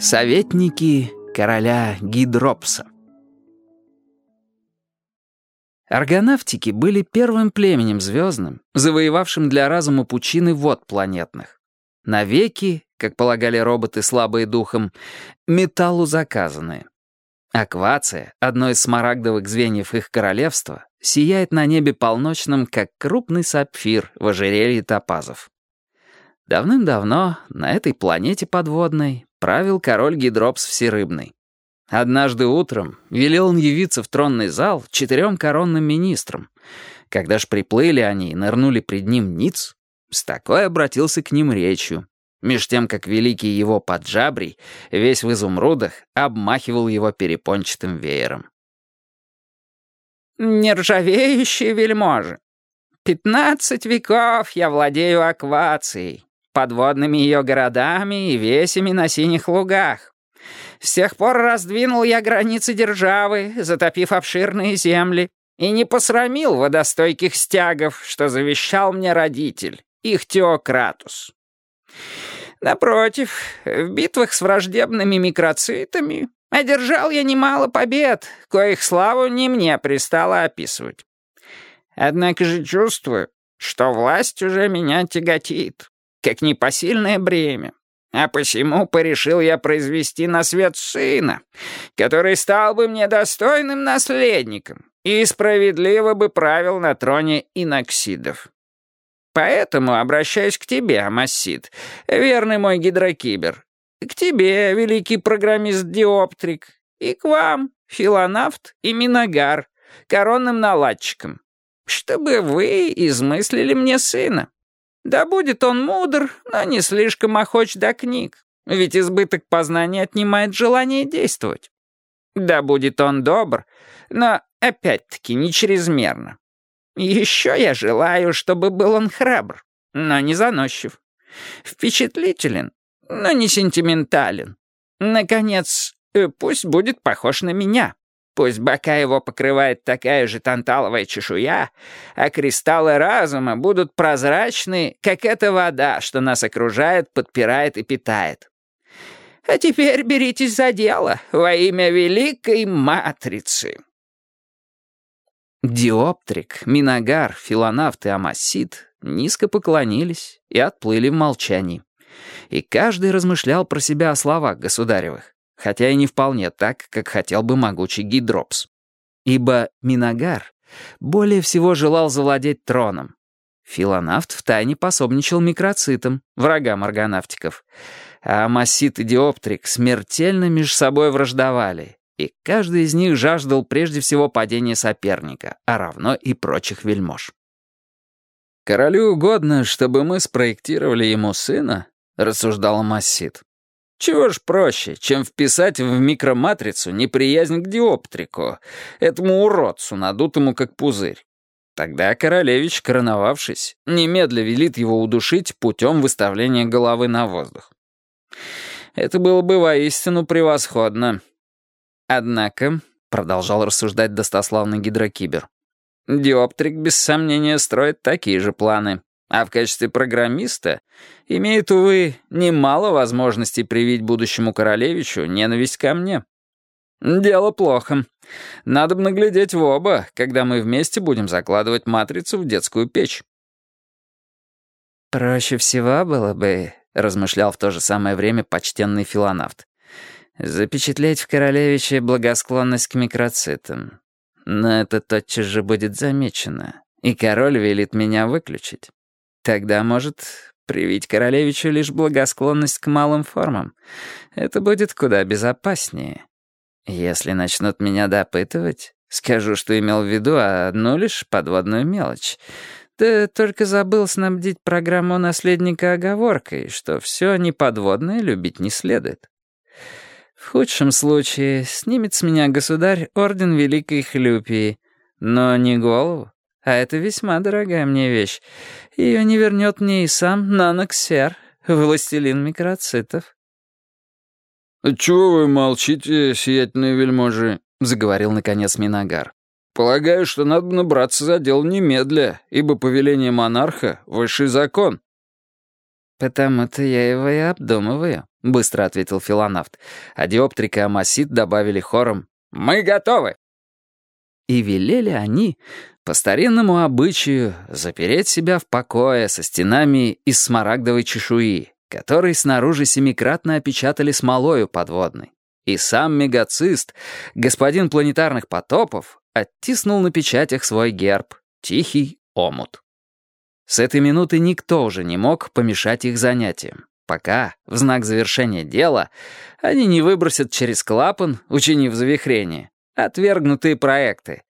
Советники короля Гидропса Аргонавтики были первым племенем звездным, завоевавшим для разума пучины вод планетных. Навеки, как полагали роботы слабые духом, металлу заказанные. Аквация, одно из смарагдовых звеньев их королевства, сияет на небе полночном, как крупный сапфир в ожерелье топазов. Давным-давно на этой планете подводной правил король Гидропс Всерыбный. Однажды утром велел он явиться в тронный зал четырем коронным министрам. Когда ж приплыли они и нырнули пред ним ниц, с такой обратился к ним речью, меж тем, как великий его поджабрий, весь в изумрудах, обмахивал его перепончатым веером. «Нержавеющие вельможи! Пятнадцать веков я владею аквацией, подводными ее городами и весями на синих лугах. С тех пор раздвинул я границы державы, затопив обширные земли, и не посрамил водостойких стягов, что завещал мне родитель, их Теократус. Напротив, в битвах с враждебными микроцитами одержал я немало побед, коих славу не мне пристало описывать. Однако же чувствую, что власть уже меня тяготит, как непосильное бремя. А посему порешил я произвести на свет сына, который стал бы мне достойным наследником и справедливо бы правил на троне иноксидов. Поэтому обращаюсь к тебе, Амассид, верный мой гидрокибер, к тебе, великий программист Диоптрик, и к вам, филонавт и Миногар, коронным наладчикам, чтобы вы измыслили мне сына. Да будет он мудр, но не слишком охоч до книг, ведь избыток познания отнимает желание действовать. Да будет он добр, но опять-таки не чрезмерно. Еще я желаю, чтобы был он храбр, но не заносчив. Впечатлителен, но не сентиментален. Наконец, э, пусть будет похож на меня. Пусть бока его покрывает такая же танталовая чешуя, а кристаллы разума будут прозрачны, как эта вода, что нас окружает, подпирает и питает. А теперь беритесь за дело во имя Великой Матрицы. Диоптрик, Минагар, Филонавт и Амасид низко поклонились и отплыли в молчании. И каждый размышлял про себя о словах государевых, хотя и не вполне так, как хотел бы могучий Гидропс. Ибо Минагар более всего желал завладеть троном. Филонавт втайне пособничал микроцитам, врагам аргонавтиков, а Амасид и Диоптрик смертельно между собой враждовали и каждый из них жаждал прежде всего падения соперника, а равно и прочих вельмож. «Королю угодно, чтобы мы спроектировали ему сына», — рассуждал Массид. «Чего ж проще, чем вписать в микроматрицу неприязнь к диоптрику, этому уродцу, надутому как пузырь. Тогда королевич, короновавшись, немедля велит его удушить путем выставления головы на воздух. Это было бы воистину превосходно, Однако, продолжал рассуждать достославный гидрокибер, Диоптрик без сомнения строит такие же планы, а в качестве программиста имеет, увы, немало возможностей привить будущему королевичу ненависть ко мне. Дело плохо. Надо бы наглядеть в оба, когда мы вместе будем закладывать матрицу в детскую печь. «Проще всего было бы», — размышлял в то же самое время почтенный филонавт, Запечатлеть в королевиче благосклонность к микроцитам. Но это тотчас же будет замечено, и король велит меня выключить. Тогда, может, привить королевичу лишь благосклонность к малым формам. Это будет куда безопаснее. Если начнут меня допытывать, скажу, что имел в виду одну лишь подводную мелочь. Да только забыл снабдить программу наследника оговоркой, что все неподводное любить не следует. В худшем случае снимет с меня государь орден Великой Хлюпии, но не голову, а это весьма дорогая мне вещь. Ее не вернет мне и сам Наноксер, властелин микроцитов. «Чего вы молчите, сиятельные вельможи?» — заговорил наконец Минагар. «Полагаю, что надо набраться за дело немедля, ибо повеление монарха — высший закон». «Потому-то я его и обдумываю», — быстро ответил филонавт. А диоптрик и амасит добавили хором «Мы готовы!» И велели они, по старинному обычаю, запереть себя в покое со стенами из смарагдовой чешуи, которые снаружи семикратно опечатали смолою подводной. И сам мегацист, господин планетарных потопов, оттиснул на печатях свой герб — Тихий омут. С этой минуты никто уже не мог помешать их занятиям, пока, в знак завершения дела, они не выбросят через клапан, учинив завихрение, отвергнутые проекты,